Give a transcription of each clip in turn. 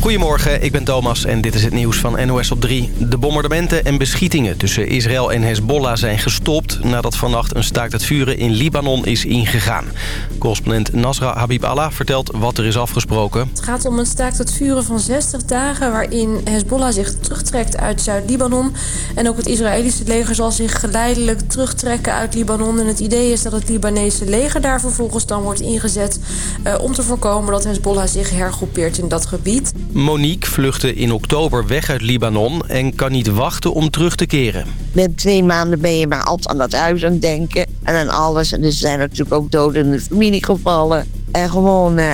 Goedemorgen, ik ben Thomas en dit is het nieuws van NOS op 3. De bombardementen en beschietingen tussen Israël en Hezbollah zijn gestopt... nadat vannacht een staakt het vuren in Libanon is ingegaan. Correspondent Nasra Habib Allah vertelt wat er is afgesproken. Het gaat om een staakt het vuren van 60 dagen... waarin Hezbollah zich terugtrekt uit Zuid-Libanon. En ook het Israëlische leger zal zich geleidelijk terugtrekken uit Libanon. En het idee is dat het Libanese leger daar vervolgens dan wordt ingezet... Uh, om te voorkomen dat Hezbollah zich hergroepeert in dat gebied. Monique vluchtte in oktober weg uit Libanon en kan niet wachten om terug te keren. Met twee maanden ben je maar altijd aan dat huis aan het denken en aan alles. En er zijn natuurlijk ook doden in de familie gevallen. En gewoon, uh,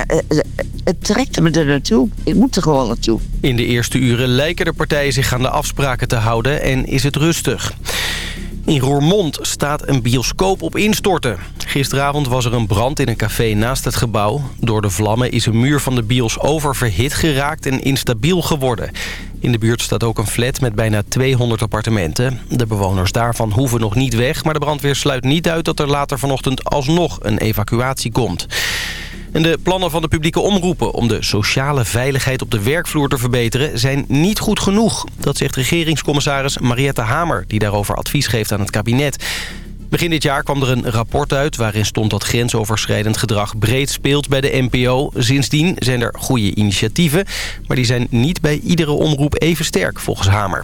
het trekt me er naartoe. Ik moet er gewoon naartoe. In de eerste uren lijken de partijen zich aan de afspraken te houden en is het rustig. In Roermond staat een bioscoop op instorten. Gisteravond was er een brand in een café naast het gebouw. Door de vlammen is een muur van de bios oververhit geraakt en instabiel geworden. In de buurt staat ook een flat met bijna 200 appartementen. De bewoners daarvan hoeven nog niet weg... maar de brandweer sluit niet uit dat er later vanochtend alsnog een evacuatie komt. De plannen van de publieke omroepen om de sociale veiligheid op de werkvloer te verbeteren zijn niet goed genoeg. Dat zegt regeringscommissaris Mariette Hamer, die daarover advies geeft aan het kabinet. Begin dit jaar kwam er een rapport uit waarin stond dat grensoverschrijdend gedrag breed speelt bij de NPO. Sindsdien zijn er goede initiatieven, maar die zijn niet bij iedere omroep even sterk volgens Hamer.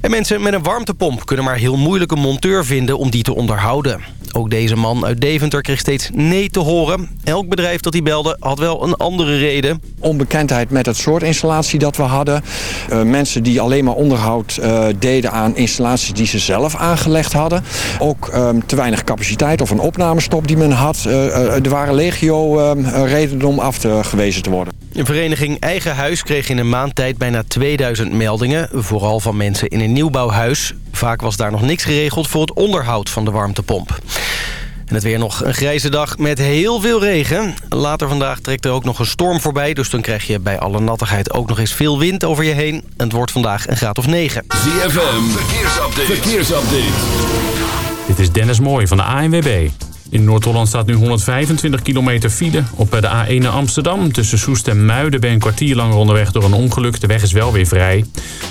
En mensen met een warmtepomp kunnen maar heel moeilijk een monteur vinden om die te onderhouden. Ook deze man uit Deventer kreeg steeds nee te horen. Elk bedrijf dat hij belde had wel een andere reden. Onbekendheid met het soort installatie dat we hadden. Uh, mensen die alleen maar onderhoud uh, deden aan installaties die ze zelf aangelegd hadden. Ook um, te weinig capaciteit of een opnamestop die men had. Uh, er waren legio redenen om af te gewezen te worden. Een vereniging Eigen Huis kreeg in een maand tijd bijna 2000 meldingen. Vooral van mensen in een nieuwbouwhuis. Vaak was daar nog niks geregeld voor het onderhoud van de warmtepomp. En het weer nog een grijze dag met heel veel regen. Later vandaag trekt er ook nog een storm voorbij. Dus dan krijg je bij alle nattigheid ook nog eens veel wind over je heen. En het wordt vandaag een graad of 9. ZFM, verkeersupdate. verkeersupdate. Dit is Dennis Mooij van de ANWB. In Noord-Holland staat nu 125 kilometer file op de A1 naar Amsterdam. Tussen Soest en Muiden ben je een kwartier langer onderweg door een ongeluk. De weg is wel weer vrij.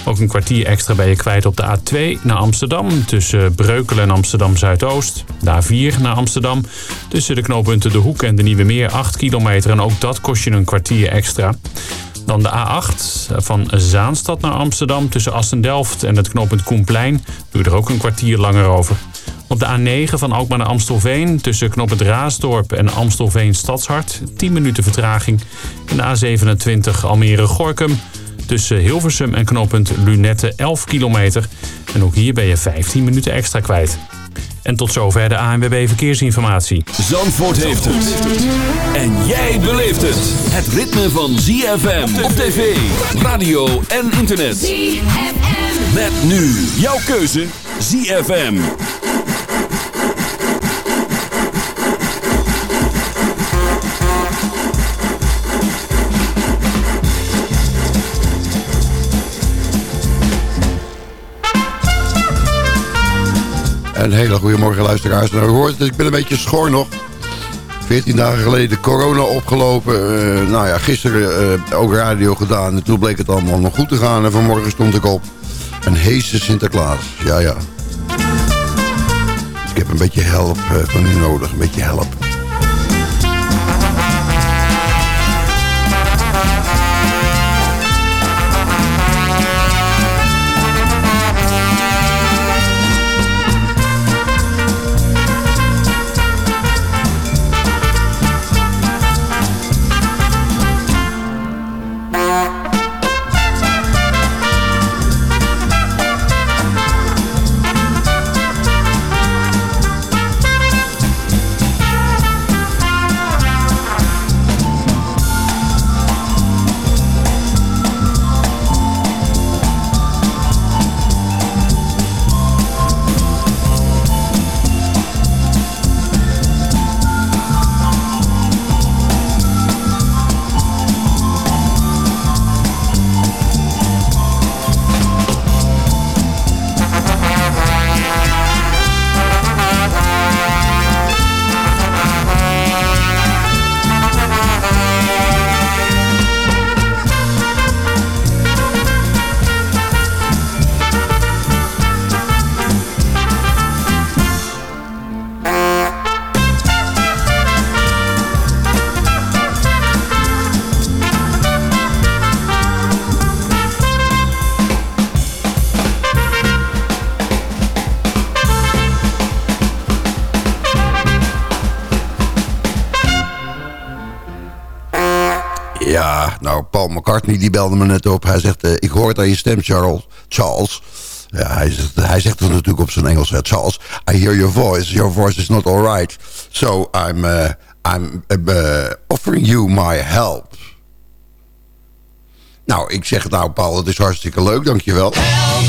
Ook een kwartier extra ben je kwijt op de A2 naar Amsterdam. Tussen Breukelen en Amsterdam-Zuidoost. De A4 naar Amsterdam. Tussen de knooppunten De Hoek en de Nieuwe Meer 8 kilometer. En ook dat kost je een kwartier extra. Dan de A8 van Zaanstad naar Amsterdam. Tussen Assen-Delft en het knooppunt Koenplein. Doe je er ook een kwartier langer over. Op de A9 van Alkmaar naar Amstelveen tussen knooppunt Raasdorp en Amstelveen Stadshart 10 minuten vertraging. En de A27 Almere-Gorkum tussen Hilversum en knooppunt Lunette 11 kilometer. En ook hier ben je 15 minuten extra kwijt. En tot zover de ANWB Verkeersinformatie. Zandvoort heeft het. En jij beleeft het. Het ritme van ZFM op tv, radio en internet. ZFM. Met nu jouw keuze ZFM. Een hele goede morgen luisteraars. Nou, hoort ik ben een beetje schor nog. 14 dagen geleden corona opgelopen. Uh, nou ja, gisteren uh, ook radio gedaan. En toen bleek het allemaal nog goed te gaan. En vanmorgen stond ik op. Een heese Sinterklaas. Ja, ja. Ik heb een beetje help uh, van u nodig. Een beetje help. Die belde me net op. Hij zegt, eh, ik hoor het aan je stem, Charles. Charles. Ja, hij, zegt, hij zegt het natuurlijk op zijn Engels. Charles, I hear your voice. Your voice is not alright. So I'm, eh, I'm eh, offering you my help. Nou, ik zeg, nou Paul, het is hartstikke leuk, dankjewel. Help,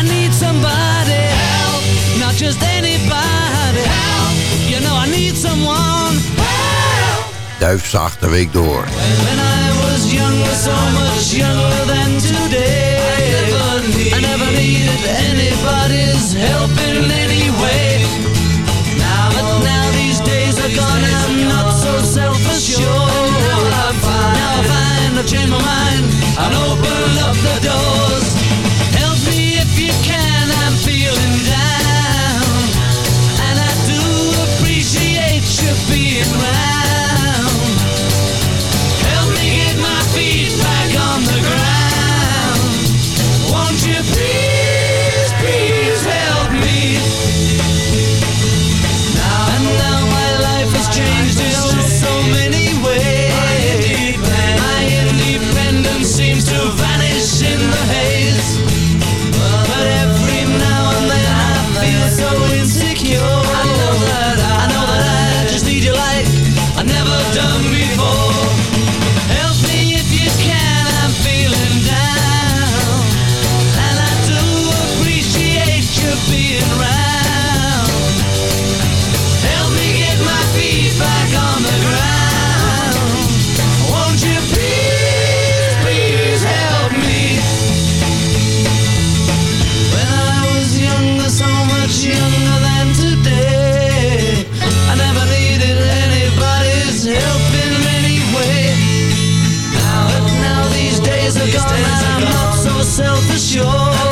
I need somebody. Help, not just anybody. Help, you know I need someone. Help. Duif zacht de week door. was young, so much younger than gone. I'm not so self-assured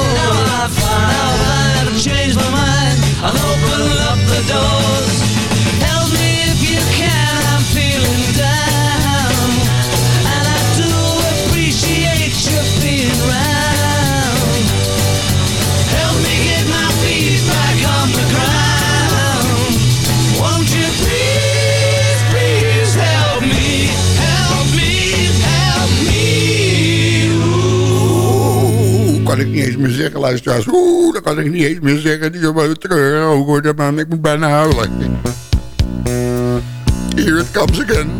kan ik niet eens meer zeggen, luisteraars. Oeh, dat kan ik niet eens meer zeggen. Die is maar treurig Oh, man. Ik moet bijna huilen. Here it comes again.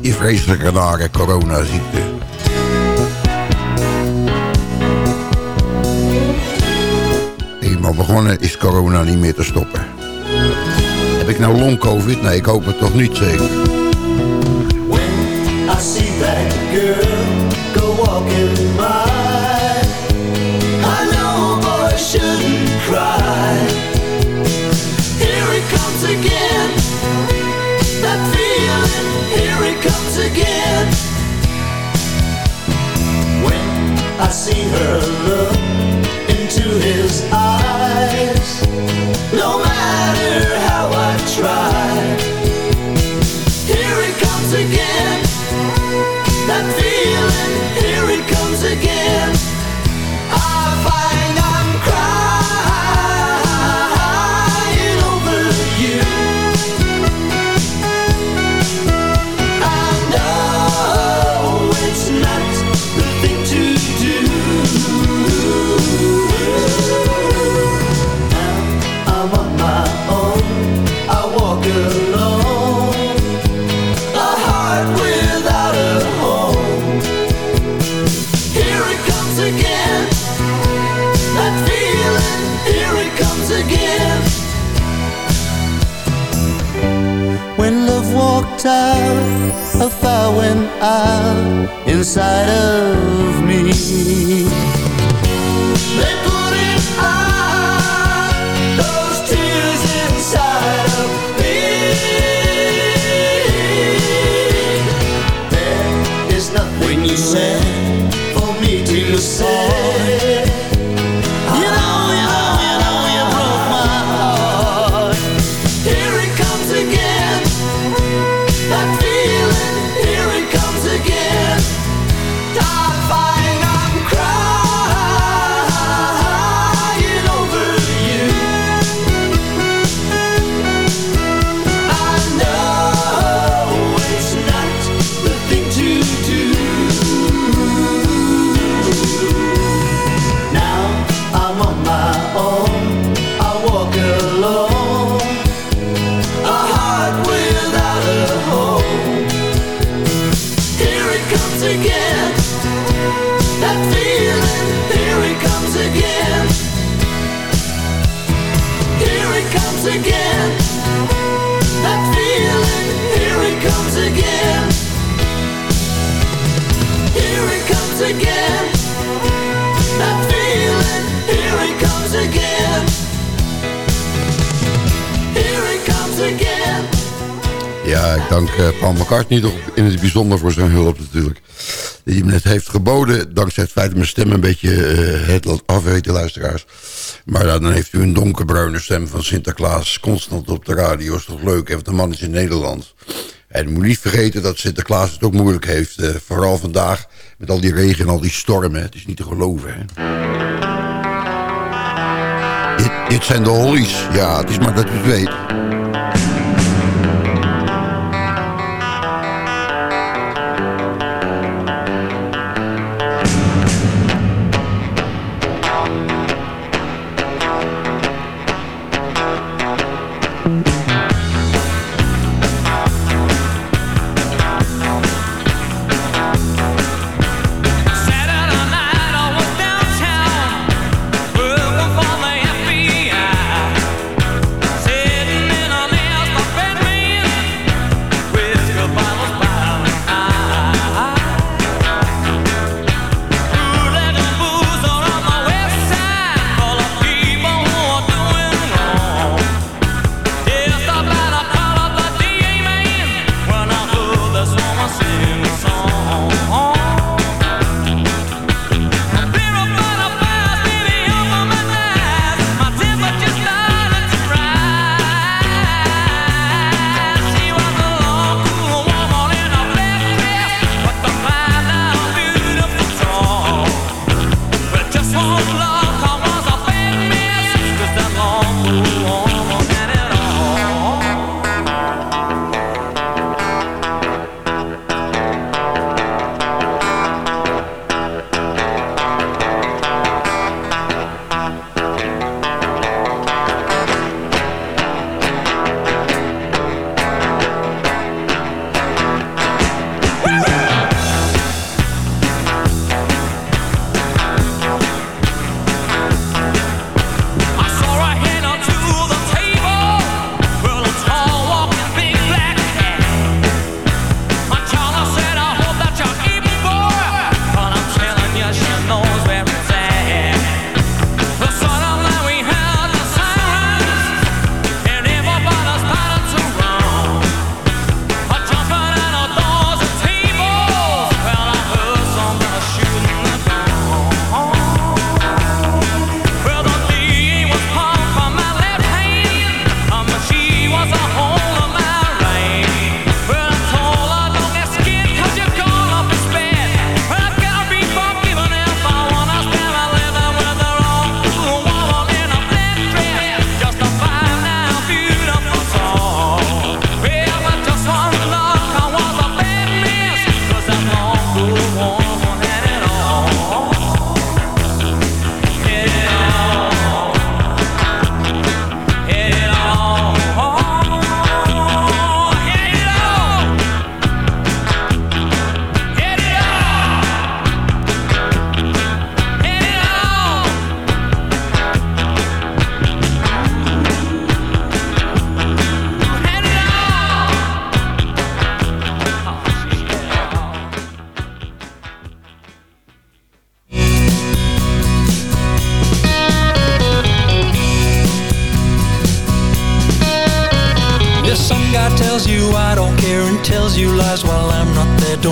Die vreselijke nare coronaziekte. Eenmaal begonnen is corona niet meer te stoppen. Heb ik nou long covid? Nee, ik hoop het toch niet zeker. I see. see her look. inside of me. Dank eh, Paul McCartney toch in het bijzonder voor zijn hulp natuurlijk. Die net heeft geboden, dankzij het feit dat mijn stem een beetje eh, het laat afweten, luisteraars. Maar dan heeft u een donkerbruine stem van Sinterklaas constant op de radio. Is toch leuk, de man is in Nederland. En moet niet vergeten dat Sinterklaas het ook moeilijk heeft. eh, vooral vandaag met al die regen en al die stormen. Het is niet te geloven, hè. Dit, dit zijn de hollies. Ja, het is maar dat u het weet.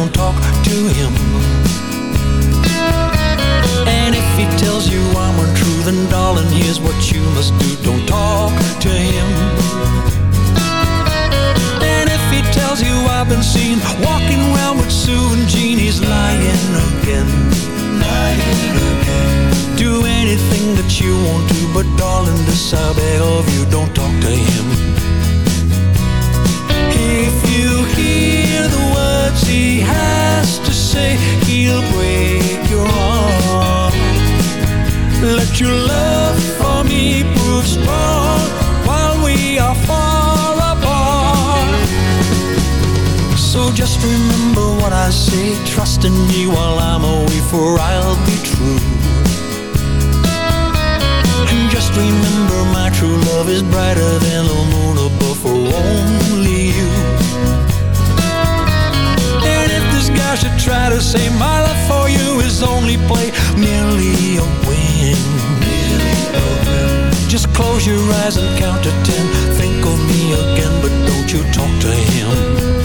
Don't talk to him. And if he tells you I'm untrue, then darling, here's what you must do. Don't talk to him. And if he tells you I've been seen walking around with Sue and Jean, he's lying again. Lying again. Do anything that you want to, but darling, this I beg of you, don't talk to him. Words he has to say, he'll break your heart. Let your love for me prove strong while we are far apart. So just remember what I say. Trust in me while I'm away, for I'll be true. And just remember, my true love is brighter than the moon above for only you. Try to say my love for you is only play, merely a win. Just close your eyes and count to ten. Think of me again, but don't you talk to him.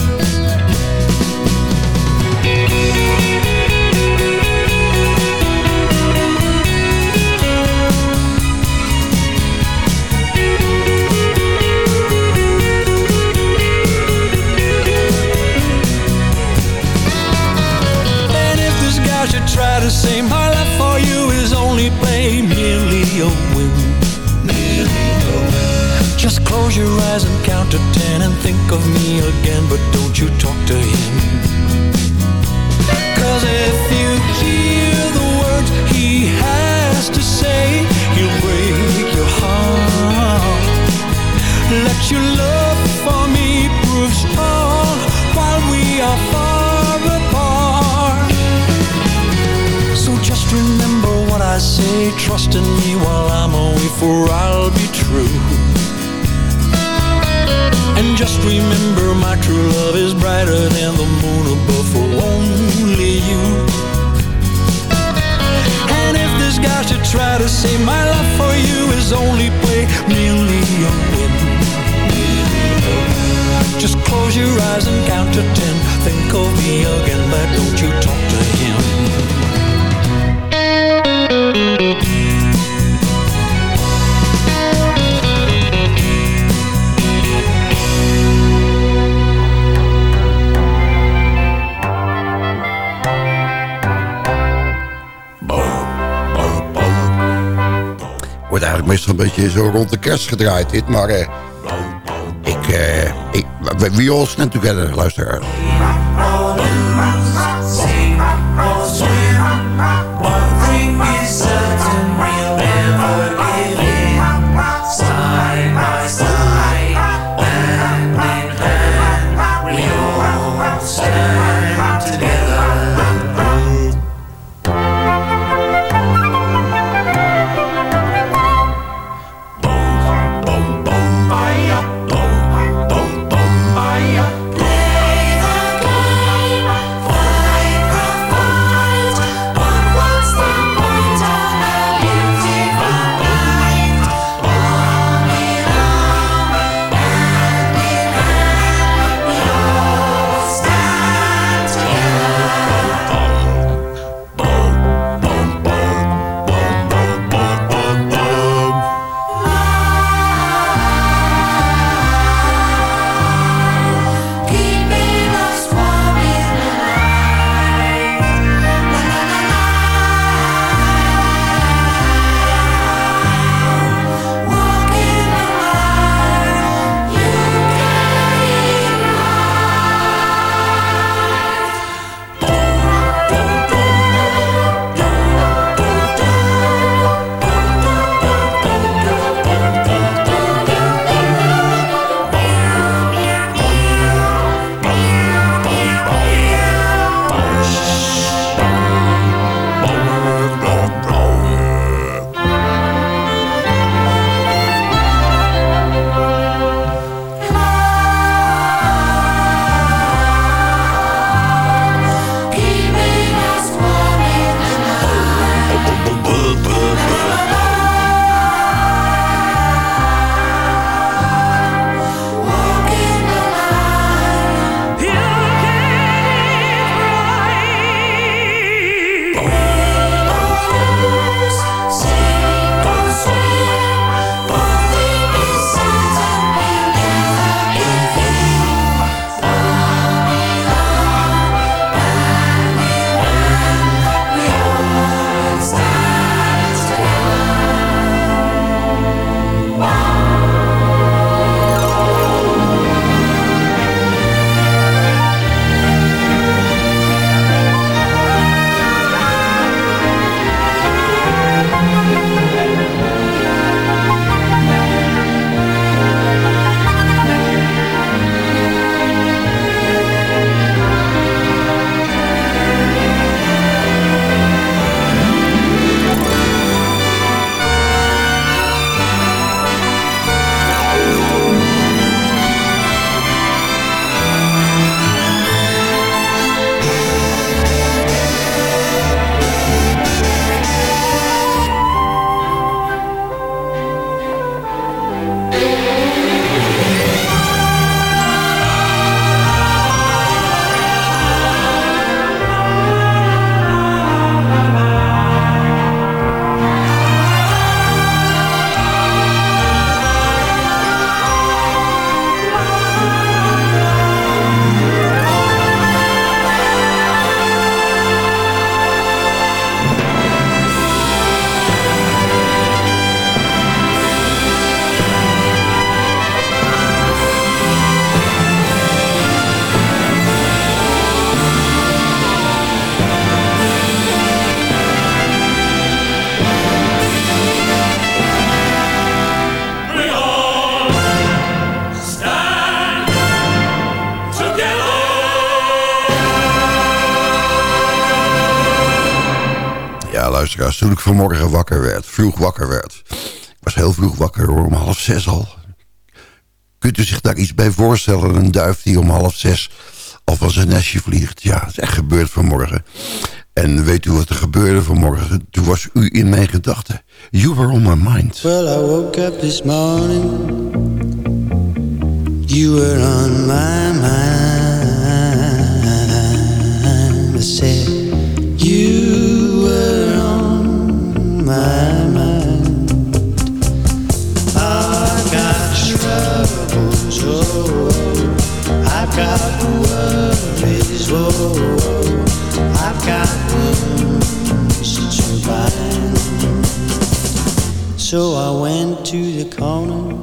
Close your eyes and count to ten and think of me again, but don't you talk to him. Cause if you hear the words he has to say, he'll break your heart. Let your love for me prove strong while we are far apart. So just remember what I say, trust in me while I'm away, for I'll be true. Just remember my true love is brighter than the moon above for only you. And if this guy should try to say my love for you is only play, merely a win. Just close your eyes and count to ten. Think of me again, but don't you talk to Een beetje zo rond de kerst gedraaid dit, maar eh, ik, eh, ik, we, we all stand together, luisteraars. Toen ik vanmorgen wakker werd, vroeg wakker werd. Ik was heel vroeg wakker om half zes al. Kunt u zich daar iets bij voorstellen? Een duif die om half zes al van zijn nestje vliegt. Ja, dat is echt gebeurd vanmorgen. En weet u wat er gebeurde vanmorgen? Toen was u in mijn gedachten. You were on my mind. Well, I woke up this morning. You were on my mind. I said, You So I went to the corner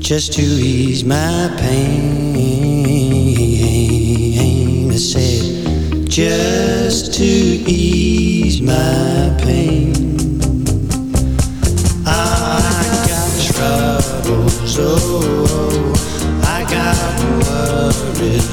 just to ease my pain. I said, just to ease my pain. I got troubles, oh, I got worries,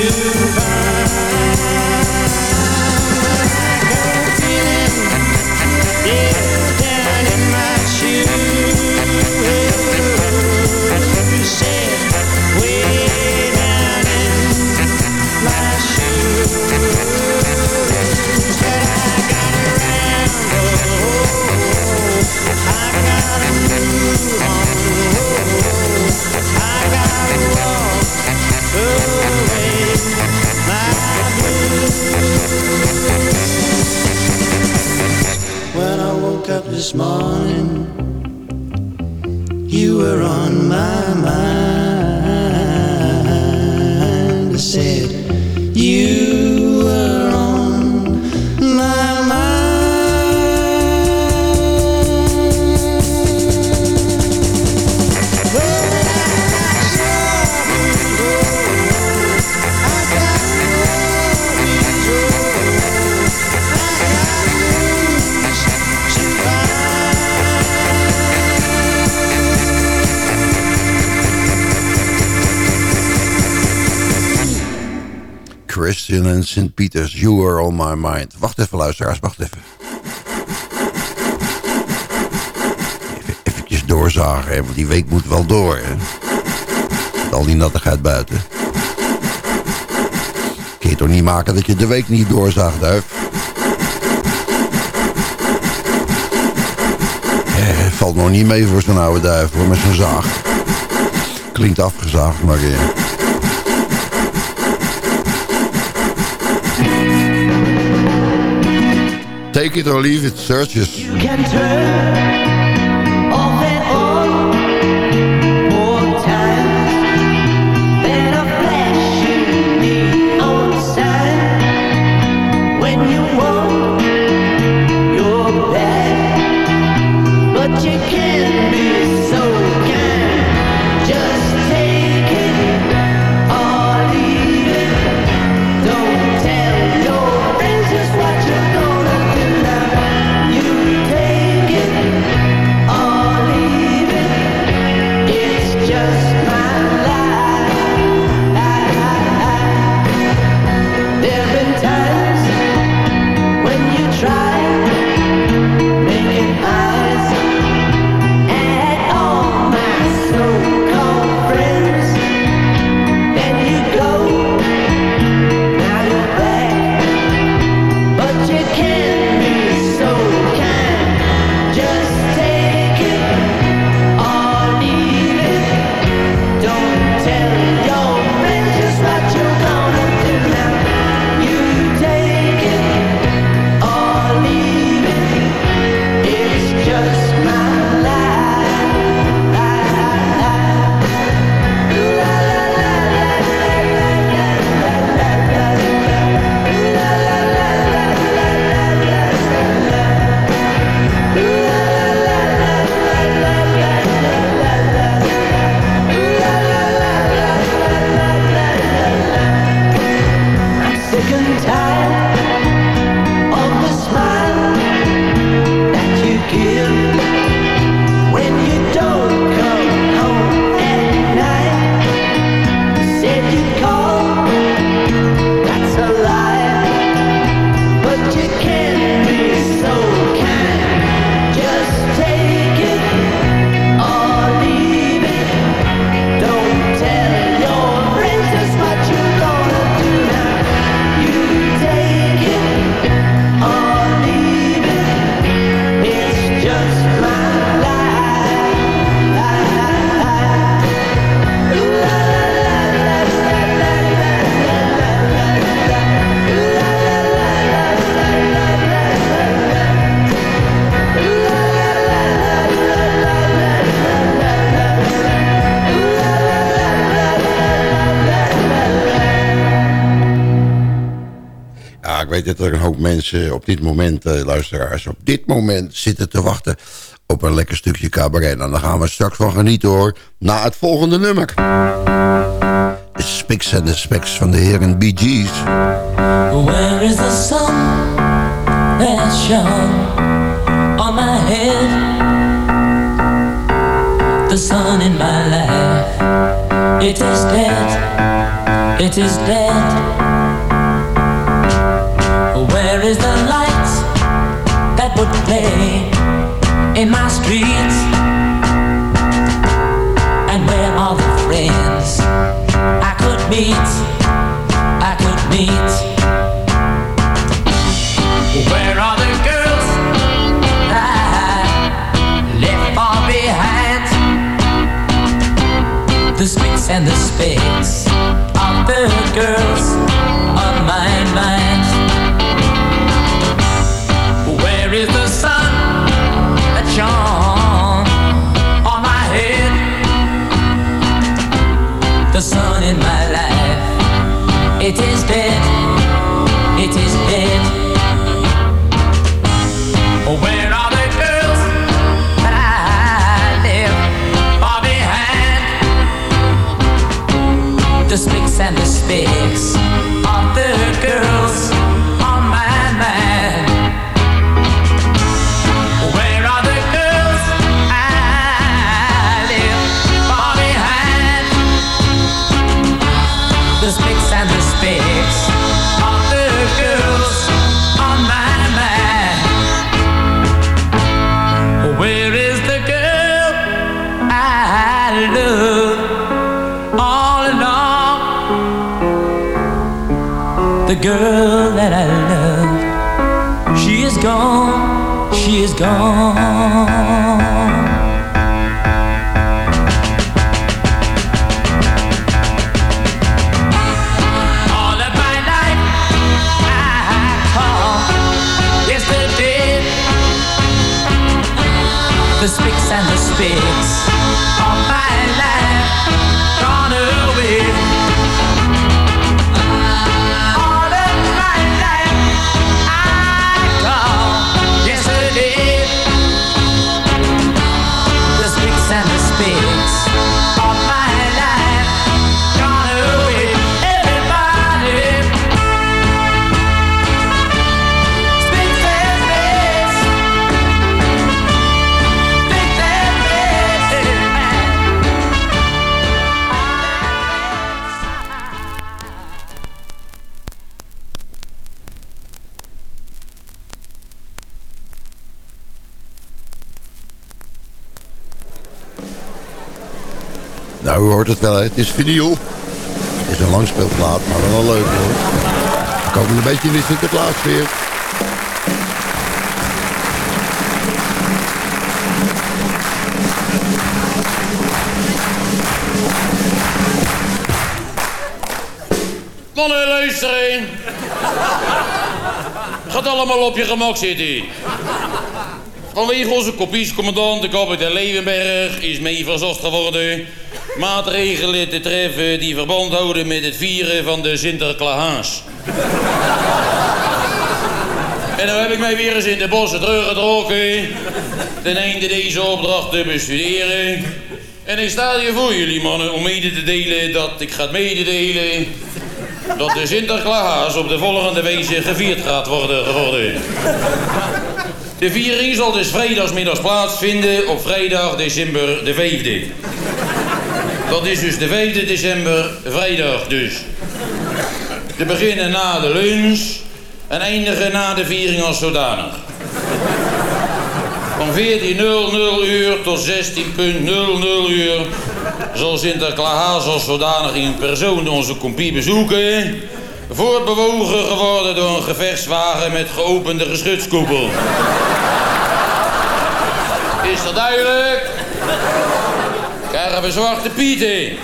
to woke up this morning, you were on my mind. I said, Christian en St. Peters, You Were On My Mind. Wacht even, luisteraars, wacht even. Even eventjes doorzagen, hè, want die week moet wel door. Al die nattigheid buiten. Kun je toch niet maken dat je de week niet doorzaagt, duif? Eh, valt nog niet mee voor zo'n oude duif, hoor, met zo'n zaag. Klinkt afgezaagd, maar... eh, Take it or leave it, searches. Dat er een hoop mensen op dit moment, eh, luisteraars... op dit moment zitten te wachten op een lekker stukje cabaret. En daar gaan we straks van genieten hoor, na het volgende nummer. De Spiks en de Specks van de heren Bee Gees. Where is the sun that shone on my head? The sun in my life, it is dead, it is dead. Is the light that would play in my streets? And where are the friends I could meet? I could meet. Where are the girls I left far behind? The spicks and the specks of the girls The spicks and the specks of the girls on my mind. Where is the girl I love all along? The girl that I love, she is gone, she is gone. Hoort het is vinyl. Het is een langspeelplaat, maar wel leuk hoor. We komen een beetje in de Sinterklaasfeer. Mannen, luisteren. Gaat allemaal op je gemak zitten. Vanwege onze kopiescommandant, de kapitein Leeuwenberg, is mee verzocht geworden maatregelen te treffen die verband houden met het vieren van de Sinterklaas. En dan heb ik mij weer eens in de bossen teruggetrokken. Ten einde deze opdracht te bestuderen. En ik sta hier voor jullie mannen om mede te delen dat ik ga mededelen... dat de Sinterklaas op de volgende wijze gevierd gaat worden geworden. De viering zal dus vrijdagsmiddags plaatsvinden op vrijdag december de 5e. Dat is dus de 5e december, vrijdag dus. Te beginnen na de lunch en eindigen na de viering als zodanig. Van 14.00 uur tot 16.00 uur zal Sinterklaas als zodanig in persoon onze compie bezoeken. Voortbewogen geworden door een gevechtswagen met geopende geschutskoepel. Is dat duidelijk? We Zwarte pieten. heen.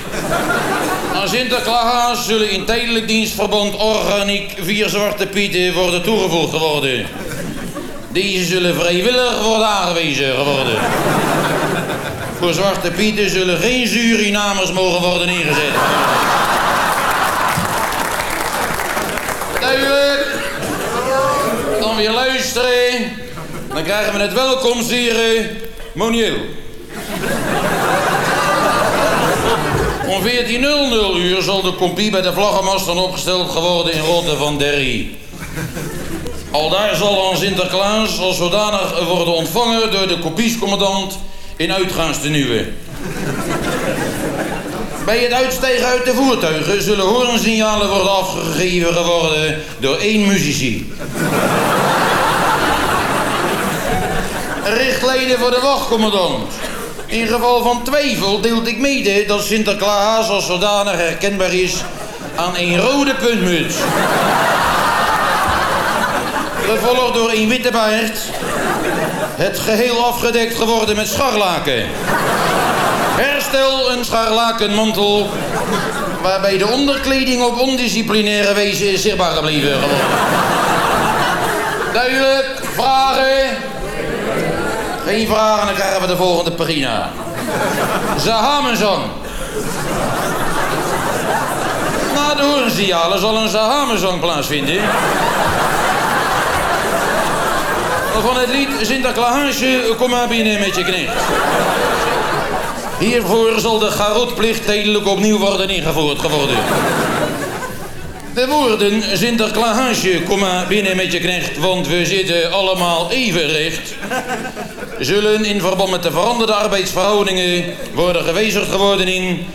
Na Sinterklaas zullen in tijdelijk dienstverband organiek vier Zwarte Pieten worden toegevoegd geworden. Deze zullen vrijwillig worden aangewezen geworden. Voor Zwarte Pieten zullen geen Surinamers mogen worden neergezet. Duidelijk. Dan weer luisteren. Dan krijgen we het welkom, hier, Moniel. 14.00 uur zal de compie bij de vlaggenmast dan opgesteld geworden in Rotte van Derry. Al daar zal aan Sinterklaas als zodanig worden ontvangen door de kopiescommandant in uitgaanstenuwe. Bij het uitstijgen uit de voertuigen zullen hoornsignalen worden afgegeven geworden door één muzici. Richtlijnen voor de wachtcommandant. In geval van twijfel deelt ik mede dat Sinterklaas als zodanig herkenbaar is aan een rode puntmuts. Gevolgd door een witte baard. Het geheel afgedekt geworden met scharlaken. Herstel een scharlakenmantel. Waarbij de onderkleding op ondisciplinaire wijze is zichtbaar gebleven. Duidelijk, vragen? Geen vragen, dan krijgen we de volgende pagina. Zahamenzang. Na de hoornsignalen zal een Zahamenzang plaatsvinden. Van het lied Sinterklaasje, kom maar binnen met je knecht. Hiervoor zal de garotplicht tijdelijk opnieuw worden ingevoerd geworden. De woorden Sinterklaasje, kom maar binnen met je knecht, want we zitten allemaal even recht. Zullen in verband met de veranderde arbeidsverhoudingen worden gewijzigd geworden in...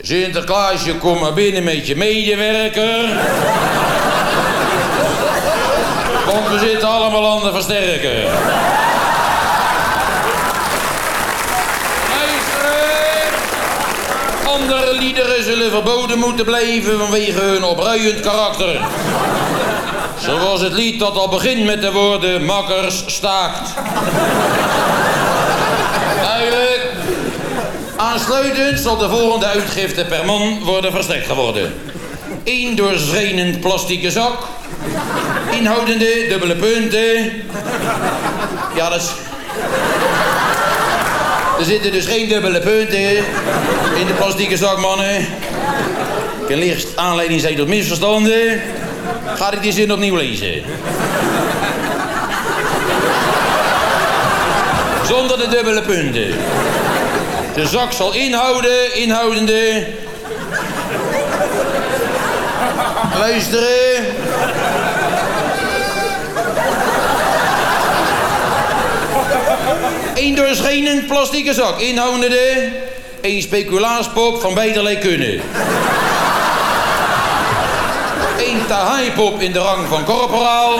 Sinterklaasje, kom maar binnen met je medewerker. Want we zitten allemaal aan de versterker. Luisteren. Andere liederen zullen verboden moeten blijven vanwege hun opruiend karakter. Zoals het lied dat al begint met de woorden makkers staakt. Duidelijk. Aansluitend zal de volgende uitgifte per man worden verstrekt geworden. Eén doorschijnend plastieke zak. Inhoudende dubbele punten. Ja, dat is... Er zitten dus geen dubbele punten in de plastieke zak, mannen. Kan licht aanleiding zijn tot misverstanden. Ga ik die zin opnieuw lezen. Zonder de dubbele punten. De zak zal inhouden, inhoudende. Luisteren. Eén doorschijnend plastieke zak, inhoudende. Eén speculaaspop van beiderlei kunnen. Eén tahaipop in de rang van korporaal.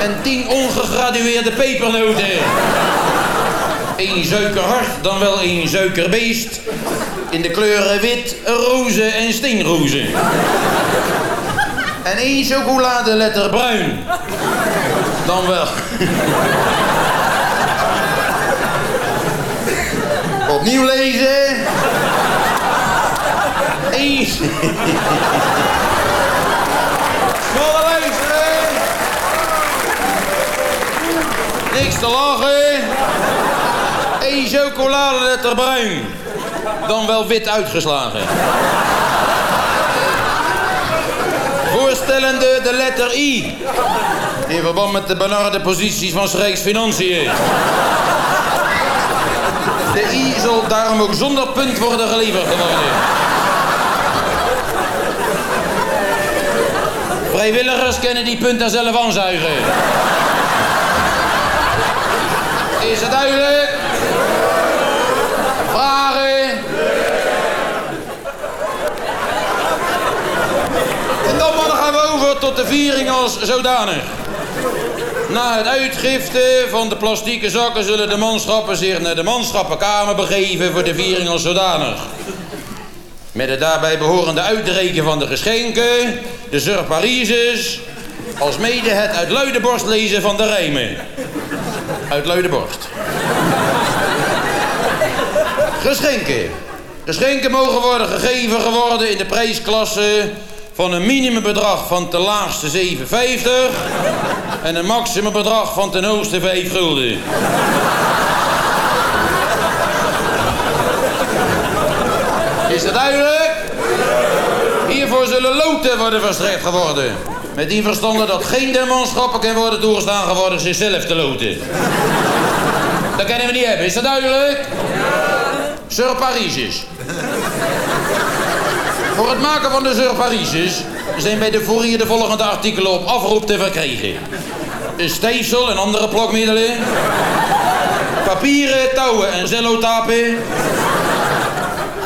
En tien ongegradueerde pepernoten. Eén suikerhart, dan wel één suikerbeest. In de kleuren wit, roze en steenroze. En één chocoladeletter bruin. Dan wel. Opnieuw lezen. Eén. Smalle luisteren. Niks te lachen. Eén chocoladeletter bruin. Dan wel wit uitgeslagen. Voorstellende de letter I. In verband met de benarde posities van Rijksfinanciën. De I zal daarom ook zonder punt worden geleverd. Vrijwilligers kunnen die punten zelf aanzuigen. Is het duidelijk? Vragen? En dan gaan we over tot de viering als zodanig. Na het uitgifte van de plastieke zakken zullen de manschappen zich naar de manschappenkamer begeven voor de viering als zodanig. Met het daarbij behorende uitreiken van de geschenken, de surparises, als mede het uit luide borst lezen van de rijmen. Uit luide borst. Geschenken. Geschenken mogen worden gegeven geworden in de prijsklasse van een minimumbedrag van ten laagste 7,50 en een maximumbedrag van ten hoogste 5 gulden. Is dat duidelijk? Hiervoor zullen loten worden verstrekt geworden. Met die verstande dat geen demanschappen kan worden toegestaan geworden zichzelf te loten. Dat kunnen we niet hebben, is dat duidelijk? Sur Parisis. Voor het maken van de Sur Parisis zijn bij de Fourier de volgende artikelen op afroep te verkrijgen. Een steefsel en andere plakmiddelen. Papieren, touwen en cellotapen.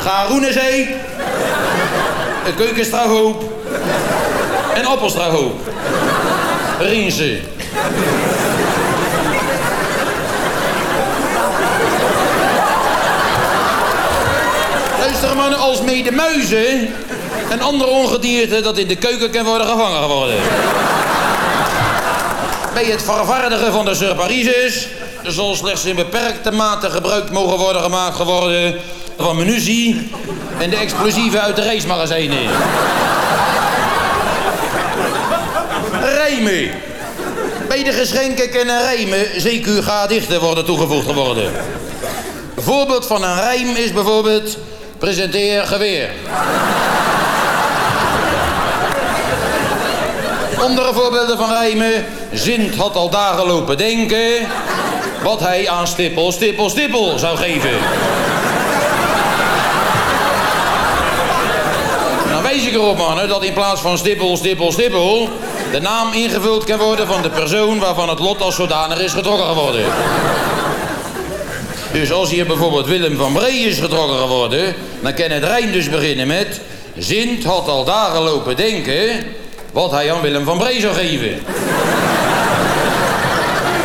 Garoenezee. Een keukenstrahoop. En appelstrahoop. Rinsen. Luister mannen, als mede muizen en andere ongedierte dat in de keuken kan worden gevangen geworden. Bij het vervaardigen van de surparises zal slechts in beperkte mate gebruik mogen worden gemaakt geworden van munitie en de explosieven uit de racemagazijnen. Rijmen. Bij de geschenken kunnen rijmen CQ ga dichter worden toegevoegd worden. Een voorbeeld van een rijm is bijvoorbeeld presenteer geweer. Andere voorbeelden van rijmen. Zint had al dagen lopen denken. Wat hij aan stippel, stippel, stippel zou geven. Nou wijs ik erop, mannen, dat in plaats van stippel, stippel, stippel... de naam ingevuld kan worden van de persoon waarvan het lot als zodanig is getrokken geworden. Dus als hier bijvoorbeeld Willem van Bree is getrokken geworden... dan kan het rijm dus beginnen met... Zint had al dagen lopen denken... wat hij aan Willem van Bree zou geven.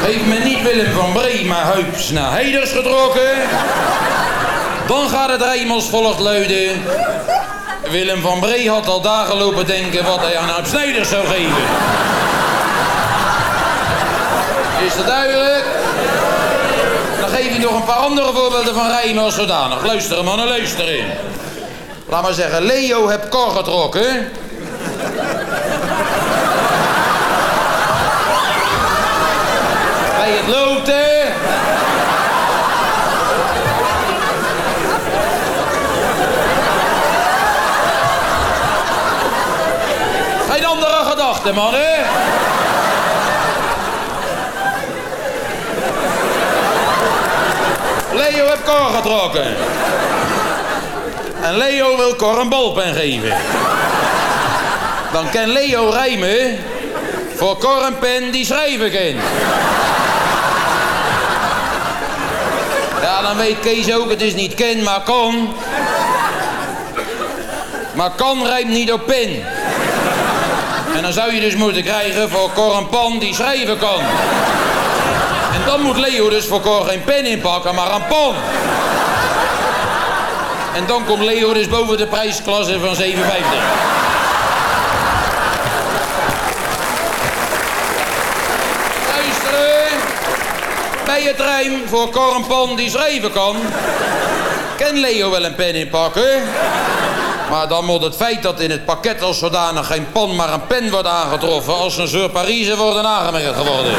Heeft men niet Willem van Bree, maar Huips naar Heders getrokken... dan gaat het rijm als volgt luiden... Willem van Bree had al dagen lopen denken wat hij aan Huip Snijders zou geven. Is dat duidelijk? Dan geef ik nog een paar andere voorbeelden van rijmen als zodanig. Luisteren mannen, luisteren. Laat maar zeggen, Leo heb kor getrokken. Bij het loten. Geen andere gedachten, mannen. Leo heeft Cor getrokken. En Leo wil Cor een balpen geven. Dan kan Leo rijmen voor Cor een pen die schrijven kan. Ja, dan weet Kees ook, het is niet ken, maar kan. Maar kan rijmt niet op pen. En dan zou je dus moeten krijgen voor Cor een pan die schrijven kan. En dan moet Leo dus voor Cor geen pen inpakken, maar een pan. En dan komt Leo dus boven de prijsklasse van 7,50. Luisteren. Het voor Cor een pan die schrijven kan... kan Leo wel een pen inpakken... Maar dan moet het feit dat in het pakket als zodanig geen pan, maar een pen wordt aangetroffen... als een Sur Parise worden aangemerkt geworden.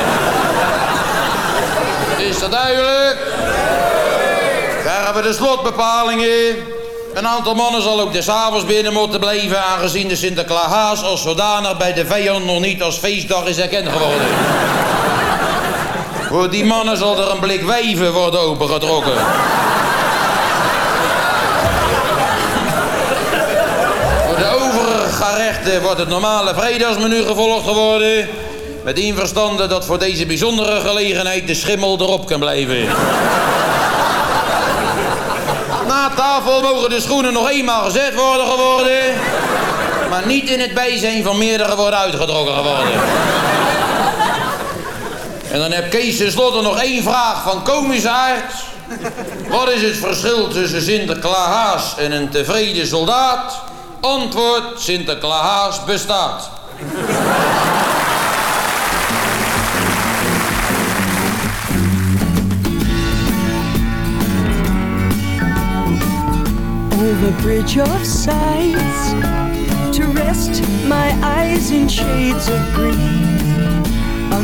Is dat duidelijk? Krijgen we de slotbepalingen. Een aantal mannen zal ook des avonds binnen moeten blijven... aangezien de Sinterklaas als zodanig bij de vijand nog niet als feestdag is erkend geworden. Voor die mannen zal er een blik wijven worden opengetrokken. Voor de overige gerechten wordt het normale vrijdagsmenu gevolgd geworden... met inverstande dat voor deze bijzondere gelegenheid de schimmel erop kan blijven. Na tafel mogen de schoenen nog eenmaal gezet worden geworden... maar niet in het bijzijn van meerdere worden uitgetrokken geworden. En dan heb Kees tenslotte nog één vraag van commissaris. Wat is het verschil tussen Sinterklaas en een tevreden soldaat? Antwoord, Sinterklaas bestaat. over bridge of sights to rest my eyes in shades of green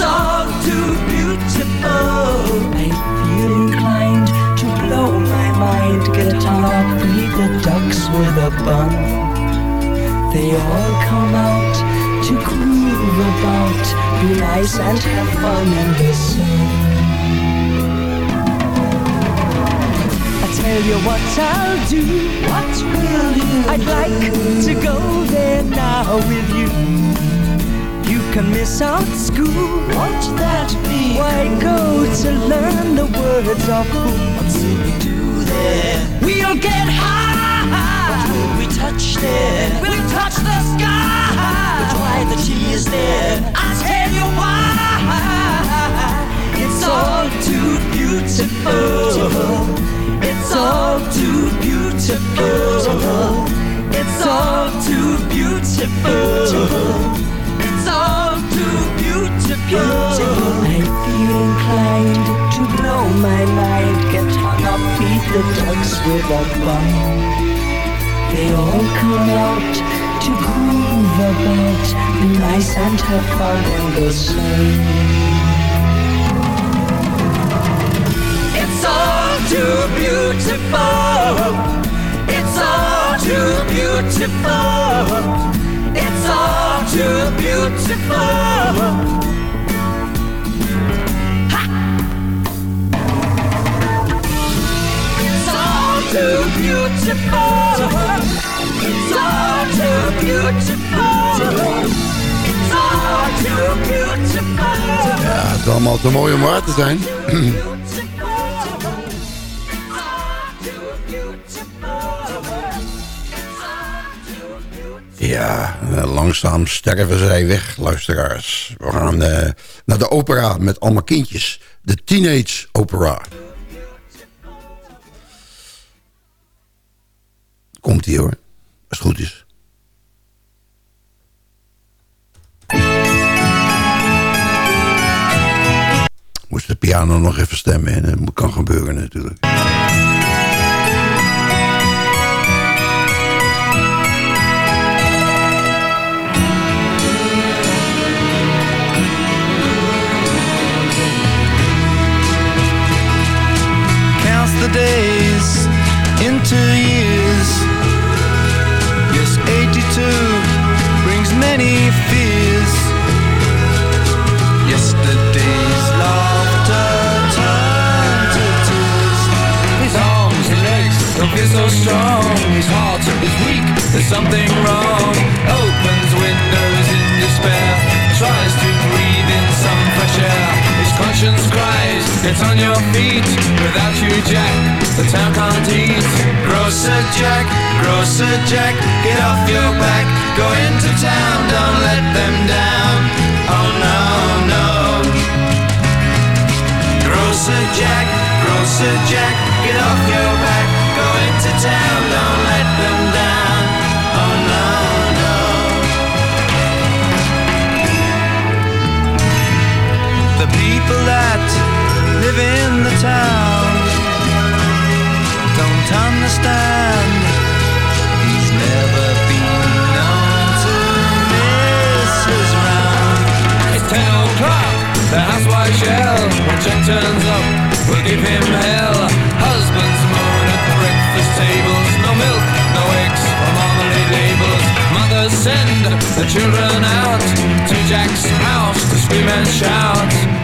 All too beautiful. I feel inclined to blow my mind. Up, beat the ducks with a bun. They all come out to groove about, be nice and have fun in the sun. I tell you what I'll do. What will you? I'd like to go there now with you. Can miss out school. Won't that be? Why go to learn the words of who? What will we do there? We'll get high. What will we touch there? We'll touch the sky. We'll try the cheese there. I tell you why. It's all too beautiful. It's all too beautiful. It's all too beautiful. Beautiful. I feel inclined to blow my mind. Get hung up, feed the ducks with a bun. They all come out to groove about, nice and have fun in the sun. It's all too beautiful. It's all too beautiful. It's all too beautiful. Ja, het is allemaal te mooi om waar te zijn. Ja, eh, langzaam sterven zij weg, luisteraars. We gaan eh, naar de opera met allemaal kindjes. De Teenage Opera. Komt ie hoor, als het goed is. Moest de piano nog even stemmen en dat kan gebeuren natuurlijk. So strong. His heart is weak, there's something wrong. Opens windows in despair, tries to breathe in some fresh air. His conscience cries, get on your feet. Without you, Jack, the town can't eat. Grocer Jack, Grocer Jack, get off your back. Go into town, don't let them down. Oh no, no. Grocer Jack, Grocer turns up, we'll give him hell. The children out to Jack's house to scream and shout.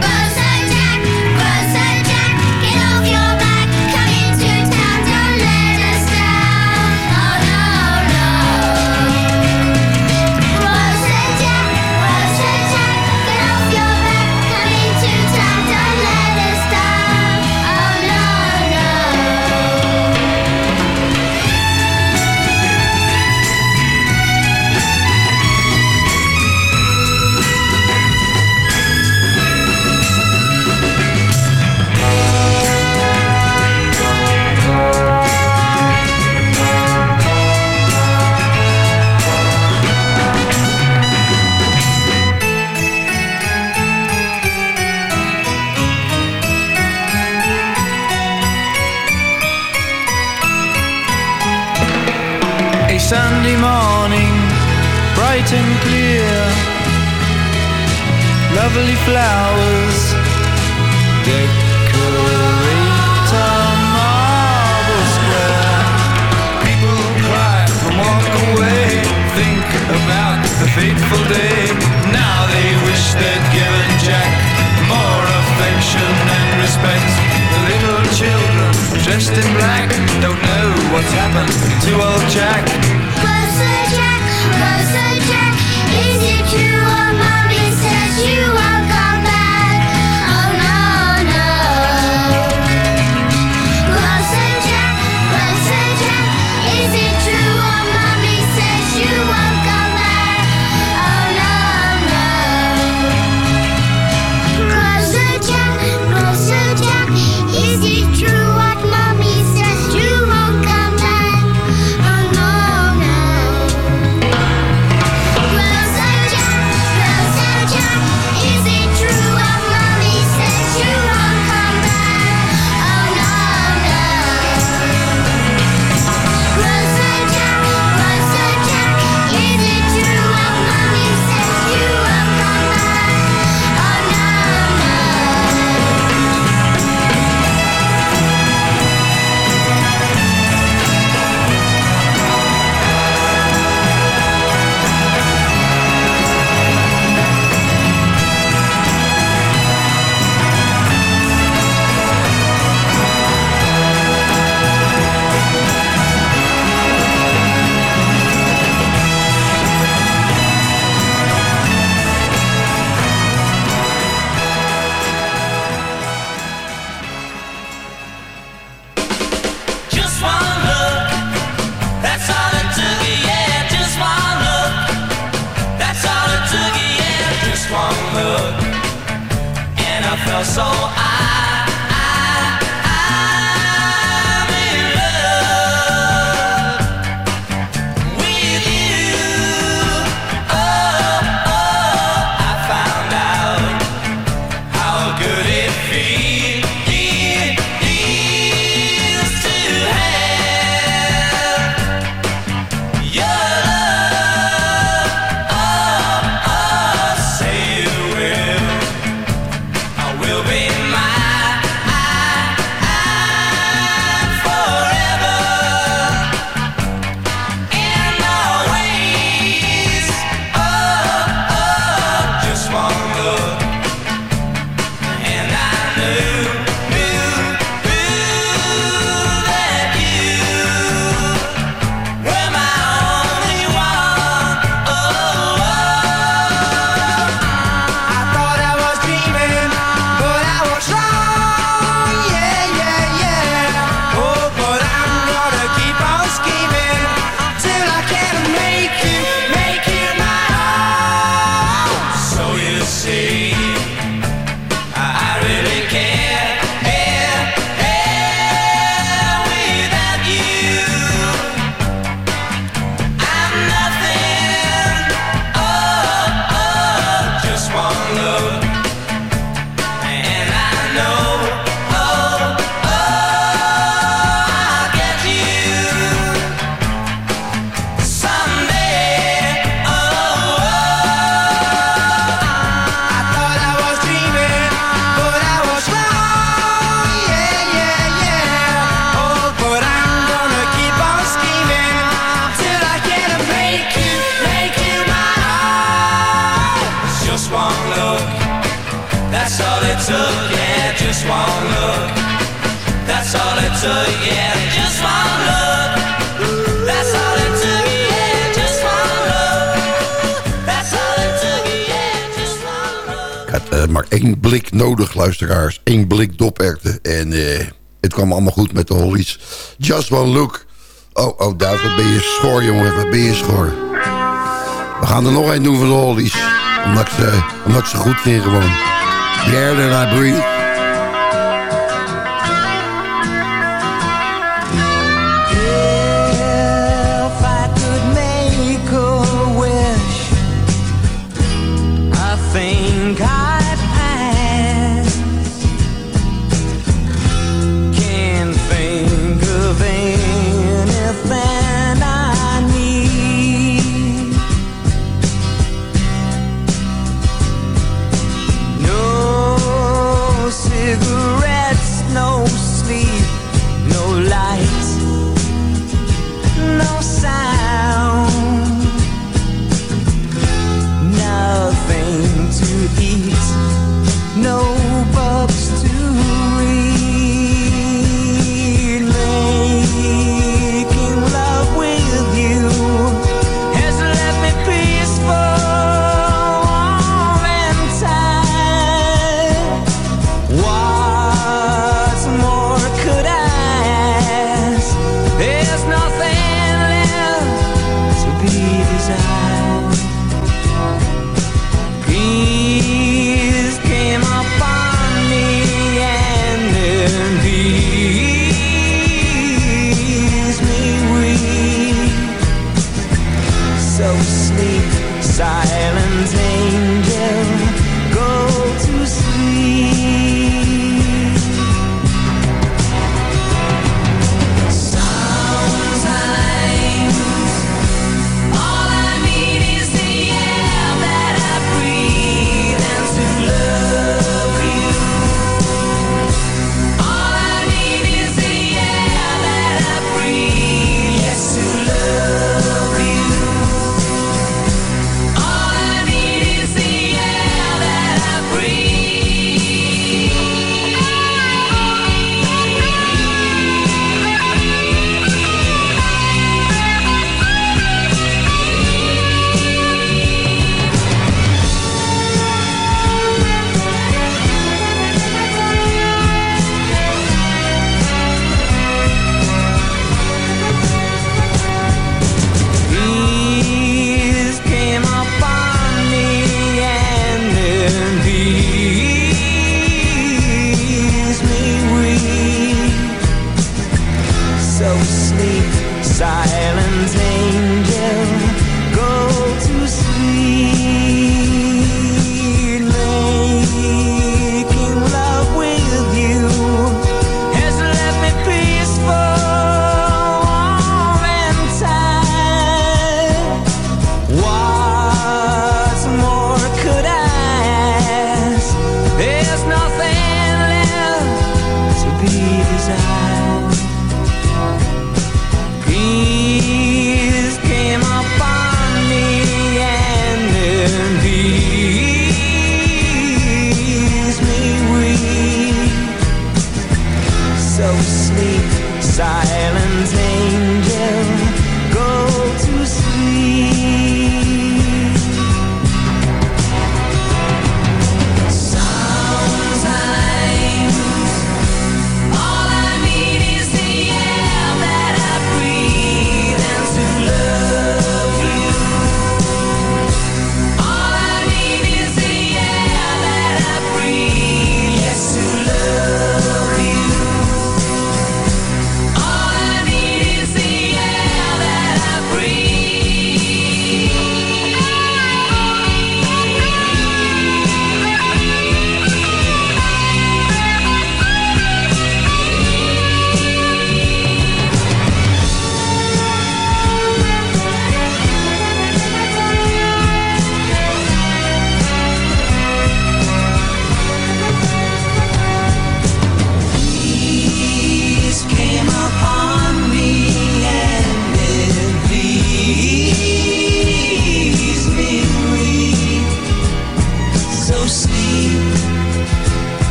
bright and clear. Lovely flowers decorate a marble square. People cry and walk away, think about the fateful day. Now they wish they'd given Jack more affection and respect. The little children dressed in black don't know what's happened to old Jack. Passenger is it true? one look. That's all it took, yeah, just one look. That's all it took, yeah, just one look. That's all it took. Maar één blik nodig, luisteraars. Eén blik doperten. En eh, het kwam allemaal goed met de Hollies. Just one look. Oh, oh, David, ben je schor, jongen. Wat ben je schor. We gaan er nog één doen van de Hollies omdat ik ze, omdat ze goed vind gewoon.